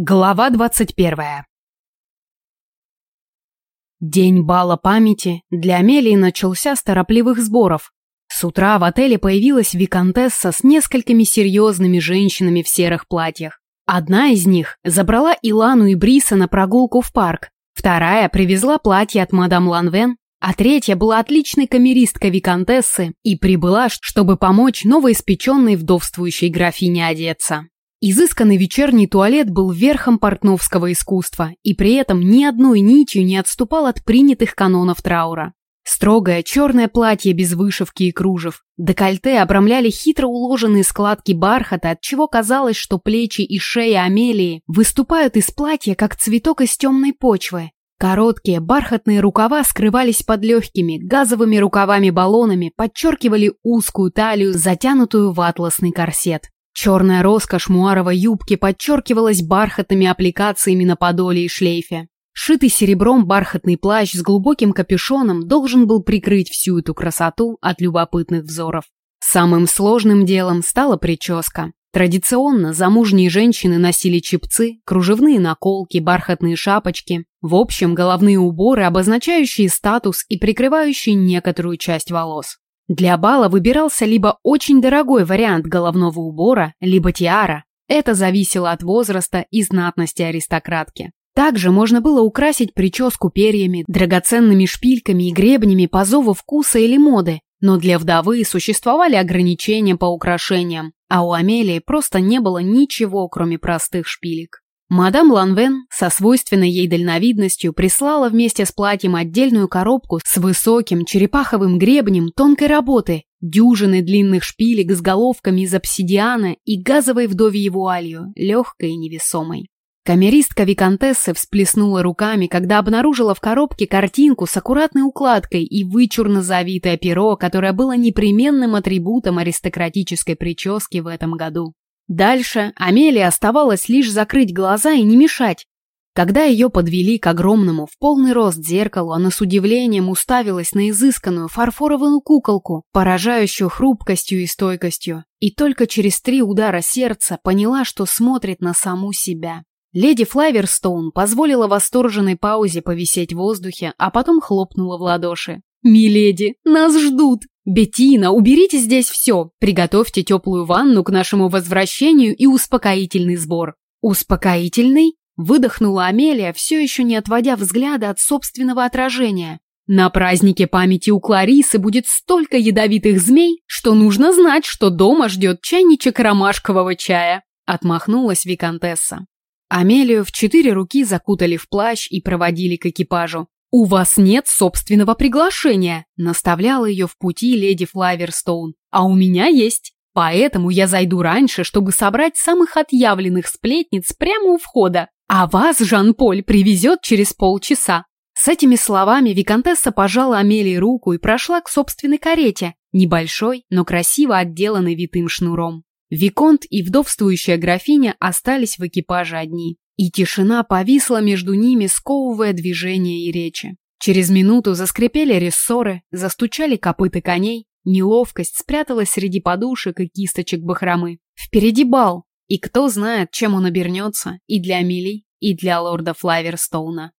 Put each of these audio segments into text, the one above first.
Глава 21 День бала памяти для Амелии начался с торопливых сборов. С утра в отеле появилась виконтесса с несколькими серьезными женщинами в серых платьях. Одна из них забрала Илану и Бриса на прогулку в парк, вторая привезла платье от мадам Ланвен, а третья была отличной камеристкой виконтессы и прибыла, чтобы помочь новоиспеченной вдовствующей графине одеться. Изысканный вечерний туалет был верхом портновского искусства и при этом ни одной нитью не отступал от принятых канонов траура. Строгое черное платье без вышивки и кружев, декольте обрамляли хитро уложенные складки бархата, от чего казалось, что плечи и шея Амелии выступают из платья, как цветок из темной почвы. Короткие бархатные рукава скрывались под легкими газовыми рукавами-баллонами, подчеркивали узкую талию, затянутую в атласный корсет. Черная роскошь муаровой юбки подчеркивалась бархатными аппликациями на подоле и шлейфе. Шитый серебром бархатный плащ с глубоким капюшоном должен был прикрыть всю эту красоту от любопытных взоров. Самым сложным делом стала прическа. Традиционно замужние женщины носили чепцы, кружевные наколки, бархатные шапочки, в общем, головные уборы, обозначающие статус и прикрывающие некоторую часть волос. Для бала выбирался либо очень дорогой вариант головного убора, либо тиара. Это зависело от возраста и знатности аристократки. Также можно было украсить прическу перьями, драгоценными шпильками и гребнями по зову вкуса или моды, но для вдовы существовали ограничения по украшениям, а у Амелии просто не было ничего, кроме простых шпилек. Мадам Ланвен со свойственной ей дальновидностью прислала вместе с платьем отдельную коробку с высоким черепаховым гребнем тонкой работы, дюжины длинных шпилек с головками из обсидиана и газовой вдовьей вуалью, легкой и невесомой. Камеристка Викантессы всплеснула руками, когда обнаружила в коробке картинку с аккуратной укладкой и вычурно завитое перо, которое было непременным атрибутом аристократической прически в этом году. Дальше Амелии оставалось лишь закрыть глаза и не мешать. Когда ее подвели к огромному в полный рост зеркалу, она с удивлением уставилась на изысканную фарфоровую куколку, поражающую хрупкостью и стойкостью, и только через три удара сердца поняла, что смотрит на саму себя. Леди Флайверстоун позволила восторженной паузе повисеть в воздухе, а потом хлопнула в ладоши. «Миледи, нас ждут!» «Беттина, уберите здесь все, приготовьте теплую ванну к нашему возвращению и успокоительный сбор». «Успокоительный?» – выдохнула Амелия, все еще не отводя взгляда от собственного отражения. «На празднике памяти у Кларисы будет столько ядовитых змей, что нужно знать, что дома ждет чайничек ромашкового чая», – отмахнулась Викантесса. Амелию в четыре руки закутали в плащ и проводили к экипажу. «У вас нет собственного приглашения», – наставляла ее в пути леди Флаверстоун. «А у меня есть. Поэтому я зайду раньше, чтобы собрать самых отъявленных сплетниц прямо у входа. А вас Жан-Поль привезет через полчаса». С этими словами Викантесса пожала Амелии руку и прошла к собственной карете, небольшой, но красиво отделанной витым шнуром. Виконт и вдовствующая графиня остались в экипаже одни. И тишина повисла между ними, сковывая движение и речи. Через минуту заскрипели рессоры, застучали копыты коней, неловкость спряталась среди подушек и кисточек бахромы. Впереди бал, и кто знает, чем он обернется и для Амели, и для лорда Флайверстоуна.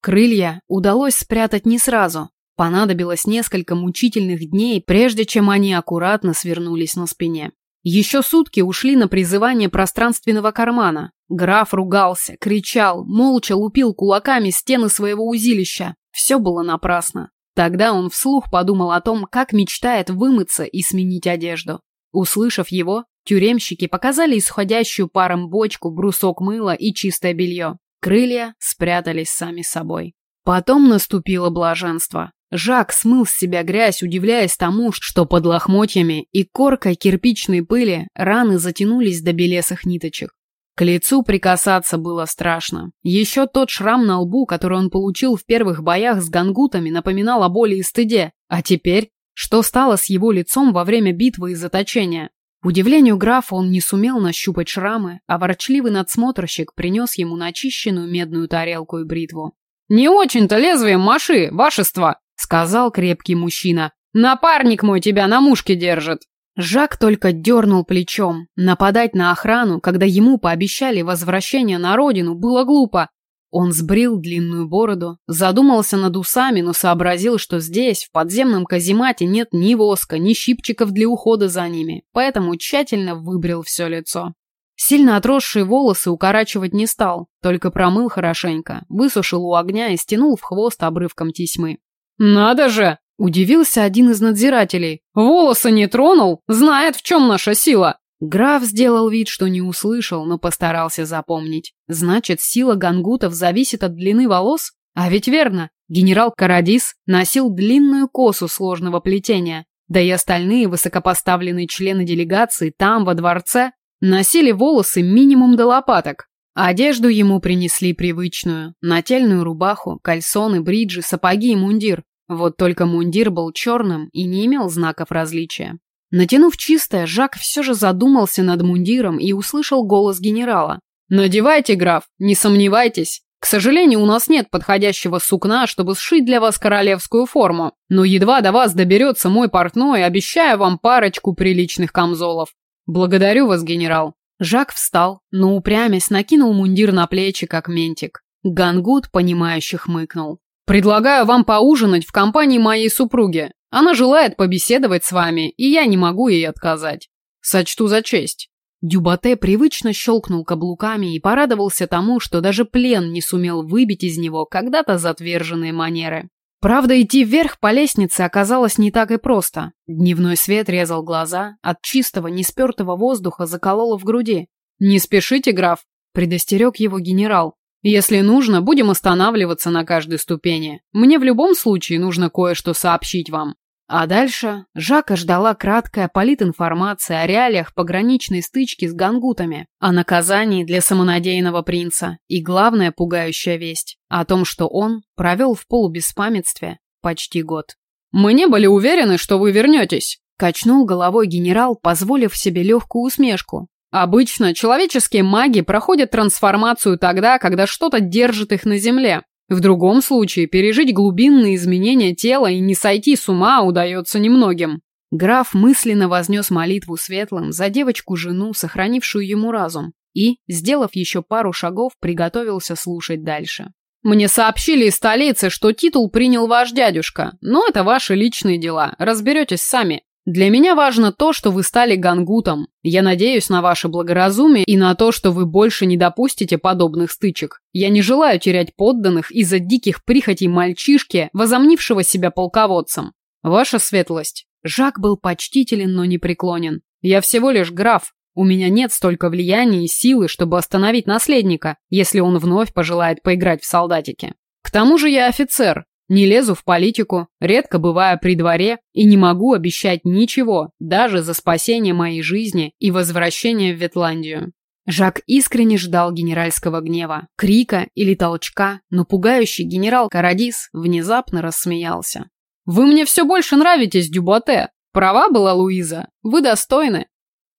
Крылья удалось спрятать не сразу. Понадобилось несколько мучительных дней, прежде чем они аккуратно свернулись на спине. Еще сутки ушли на призывание пространственного кармана. Граф ругался, кричал, молча лупил кулаками стены своего узилища. Все было напрасно. Тогда он вслух подумал о том, как мечтает вымыться и сменить одежду. Услышав его, тюремщики показали исходящую паром бочку, брусок мыла и чистое белье. Крылья спрятались сами собой. Потом наступило блаженство. Жак смыл с себя грязь, удивляясь тому, что под лохмотьями и коркой кирпичной пыли раны затянулись до белесых ниточек. К лицу прикасаться было страшно. Еще тот шрам на лбу, который он получил в первых боях с гангутами, напоминал о боли и стыде. А теперь? Что стало с его лицом во время битвы и заточения? К удивлению графа он не сумел нащупать шрамы, а ворчливый надсмотрщик принес ему начищенную медную тарелку и бритву. «Не очень-то лезвием маши, вашество!» Сказал крепкий мужчина. «Напарник мой тебя на мушке держит!» Жак только дернул плечом. Нападать на охрану, когда ему пообещали возвращение на родину, было глупо. Он сбрил длинную бороду, задумался над усами, но сообразил, что здесь, в подземном каземате, нет ни воска, ни щипчиков для ухода за ними, поэтому тщательно выбрил все лицо. Сильно отросшие волосы укорачивать не стал, только промыл хорошенько, высушил у огня и стянул в хвост обрывком тесьмы. «Надо же!» – удивился один из надзирателей. «Волосы не тронул? Знает, в чем наша сила!» Граф сделал вид, что не услышал, но постарался запомнить. Значит, сила гангутов зависит от длины волос? А ведь верно, генерал Карадис носил длинную косу сложного плетения, да и остальные высокопоставленные члены делегации там, во дворце, Носили волосы минимум до лопаток. Одежду ему принесли привычную. Нательную рубаху, кальсоны, бриджи, сапоги и мундир. Вот только мундир был черным и не имел знаков различия. Натянув чистое, Жак все же задумался над мундиром и услышал голос генерала. «Надевайте, граф, не сомневайтесь. К сожалению, у нас нет подходящего сукна, чтобы сшить для вас королевскую форму. Но едва до вас доберется мой портной, обещаю вам парочку приличных камзолов. «Благодарю вас, генерал». Жак встал, но упрямясь накинул мундир на плечи, как ментик. Гангут, понимающе хмыкнул. «Предлагаю вам поужинать в компании моей супруги. Она желает побеседовать с вами, и я не могу ей отказать. Сочту за честь». Дюбате привычно щелкнул каблуками и порадовался тому, что даже плен не сумел выбить из него когда-то затверженные манеры. Правда, идти вверх по лестнице оказалось не так и просто. Дневной свет резал глаза, от чистого, неспертого воздуха закололо в груди. «Не спешите, граф», – предостерег его генерал. «Если нужно, будем останавливаться на каждой ступени. Мне в любом случае нужно кое-что сообщить вам». А дальше Жака ждала краткая политинформация о реалиях пограничной стычки с гангутами, о наказании для самонадеянного принца и, главная пугающая весть, о том, что он провел в полубеспамятстве почти год. «Мы не были уверены, что вы вернетесь», – качнул головой генерал, позволив себе легкую усмешку. «Обычно человеческие маги проходят трансформацию тогда, когда что-то держит их на земле. В другом случае пережить глубинные изменения тела и не сойти с ума удается немногим. Граф мысленно вознес молитву светлым за девочку-жену, сохранившую ему разум, и, сделав еще пару шагов, приготовился слушать дальше. «Мне сообщили из столицы, что титул принял ваш дядюшка, но это ваши личные дела, разберетесь сами. Для меня важно то, что вы стали гангутом. Я надеюсь на ваше благоразумие и на то, что вы больше не допустите подобных стычек. Я не желаю терять подданных из-за диких прихотей мальчишки, возомнившего себя полководцем. Ваша светлость. Жак был почтителен, но непреклонен. Я всего лишь граф. У меня нет столько влияния и силы, чтобы остановить наследника, если он вновь пожелает поиграть в солдатики. К тому же я офицер, не лезу в политику, редко бываю при дворе и не могу обещать ничего, даже за спасение моей жизни и возвращение в Ветландию. Жак искренне ждал генеральского гнева, крика или толчка, но пугающий генерал Карадис внезапно рассмеялся. «Вы мне все больше нравитесь, Дюботе. Права была Луиза. Вы достойны».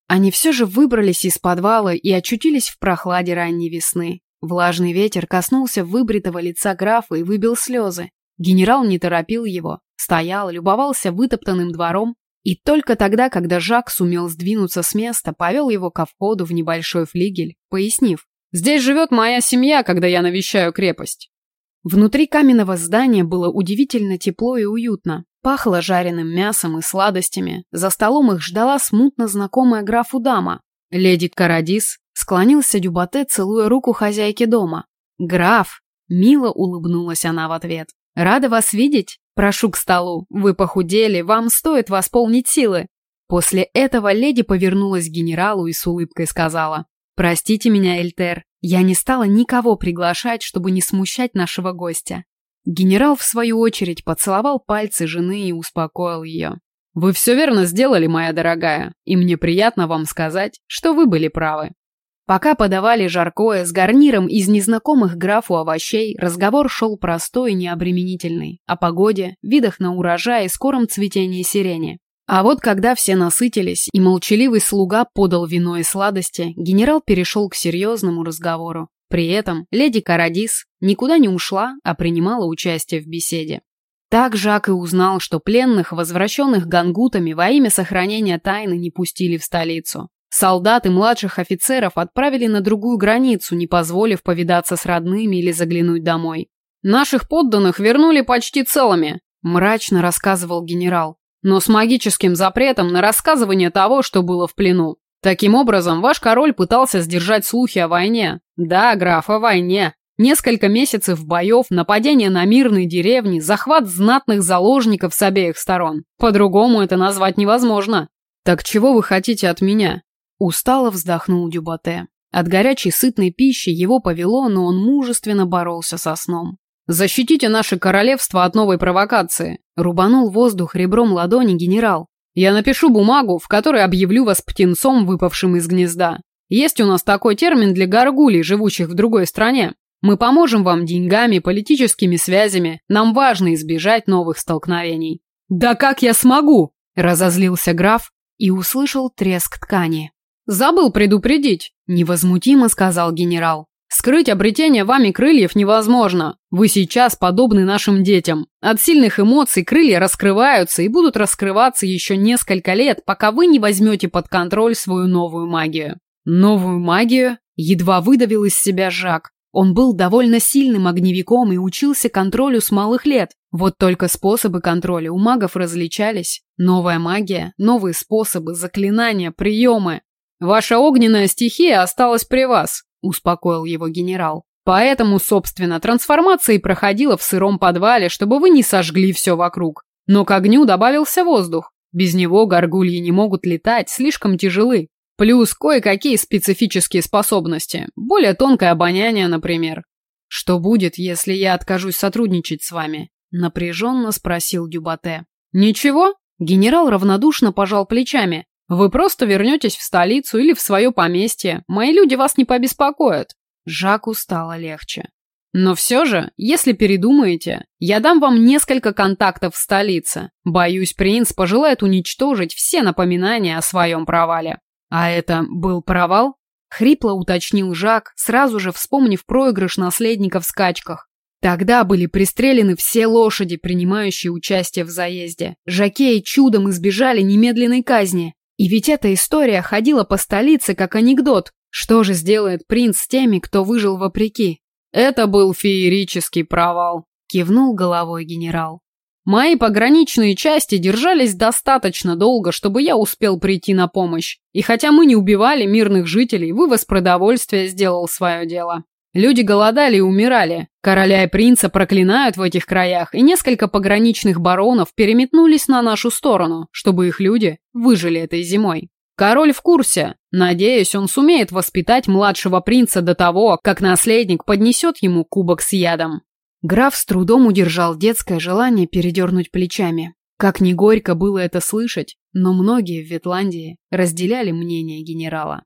Они все же выбрались из подвала и очутились в прохладе ранней весны. Влажный ветер коснулся выбритого лица графа и выбил слезы. Генерал не торопил его, стоял, любовался вытоптанным двором, и только тогда, когда Жак сумел сдвинуться с места, повел его ко входу в небольшой флигель, пояснив. «Здесь живет моя семья, когда я навещаю крепость». Внутри каменного здания было удивительно тепло и уютно. Пахло жареным мясом и сладостями. За столом их ждала смутно знакомая графу дама. Леди Карадис склонился Дюбате, целуя руку хозяйки дома. «Граф!» – мило улыбнулась она в ответ. «Рада вас видеть. Прошу к столу. Вы похудели, вам стоит восполнить силы». После этого леди повернулась к генералу и с улыбкой сказала. «Простите меня, Эльтер, я не стала никого приглашать, чтобы не смущать нашего гостя». Генерал, в свою очередь, поцеловал пальцы жены и успокоил ее. «Вы все верно сделали, моя дорогая, и мне приятно вам сказать, что вы были правы. Пока подавали жаркое с гарниром из незнакомых графу овощей, разговор шел простой и необременительный. О погоде, видах на урожай и скором цветении сирени. А вот когда все насытились и молчаливый слуга подал вино и сладости, генерал перешел к серьезному разговору. При этом леди Карадис никуда не ушла, а принимала участие в беседе. Так Жак и узнал, что пленных, возвращенных гангутами во имя сохранения тайны, не пустили в столицу. Солдат и младших офицеров отправили на другую границу, не позволив повидаться с родными или заглянуть домой. «Наших подданных вернули почти целыми», – мрачно рассказывал генерал. «Но с магическим запретом на рассказывание того, что было в плену. Таким образом, ваш король пытался сдержать слухи о войне. Да, граф, о войне. Несколько месяцев боев, нападение на мирные деревни, захват знатных заложников с обеих сторон. По-другому это назвать невозможно. Так чего вы хотите от меня? Устало вздохнул Дюбате. От горячей сытной пищи его повело, но он мужественно боролся со сном. «Защитите наше королевство от новой провокации», — рубанул воздух ребром ладони генерал. «Я напишу бумагу, в которой объявлю вас птенцом, выпавшим из гнезда. Есть у нас такой термин для горгулей, живущих в другой стране. Мы поможем вам деньгами, политическими связями. Нам важно избежать новых столкновений». «Да как я смогу?» – разозлился граф и услышал треск ткани. «Забыл предупредить», – невозмутимо сказал генерал. «Скрыть обретение вами крыльев невозможно. Вы сейчас подобны нашим детям. От сильных эмоций крылья раскрываются и будут раскрываться еще несколько лет, пока вы не возьмете под контроль свою новую магию». «Новую магию?» – едва выдавил из себя Жак. Он был довольно сильным огневиком и учился контролю с малых лет. Вот только способы контроля у магов различались. Новая магия, новые способы, заклинания, приемы. «Ваша огненная стихия осталась при вас», – успокоил его генерал. «Поэтому, собственно, трансформация и проходила в сыром подвале, чтобы вы не сожгли все вокруг. Но к огню добавился воздух. Без него горгульи не могут летать, слишком тяжелы. Плюс кое-какие специфические способности. Более тонкое обоняние, например. «Что будет, если я откажусь сотрудничать с вами?» – напряженно спросил Дюбате. «Ничего?» – генерал равнодушно пожал плечами. «Вы просто вернетесь в столицу или в свое поместье. Мои люди вас не побеспокоят». Жаку стало легче. Но все же, если передумаете, я дам вам несколько контактов в столице. Боюсь, принц пожелает уничтожить все напоминания о своем провале. «А это был провал?» — хрипло уточнил Жак, сразу же вспомнив проигрыш наследника в скачках. Тогда были пристрелены все лошади, принимающие участие в заезде. Жакеи чудом избежали немедленной казни. И ведь эта история ходила по столице как анекдот. Что же сделает принц с теми, кто выжил вопреки? Это был феерический провал, кивнул головой генерал. Мои пограничные части держались достаточно долго, чтобы я успел прийти на помощь. И хотя мы не убивали мирных жителей, вывоз продовольствия сделал свое дело. Люди голодали и умирали. Короля и принца проклинают в этих краях, и несколько пограничных баронов переметнулись на нашу сторону, чтобы их люди выжили этой зимой. Король в курсе. Надеюсь, он сумеет воспитать младшего принца до того, как наследник поднесет ему кубок с ядом. Граф с трудом удержал детское желание передернуть плечами. Как ни горько было это слышать, но многие в Ветландии разделяли мнение генерала.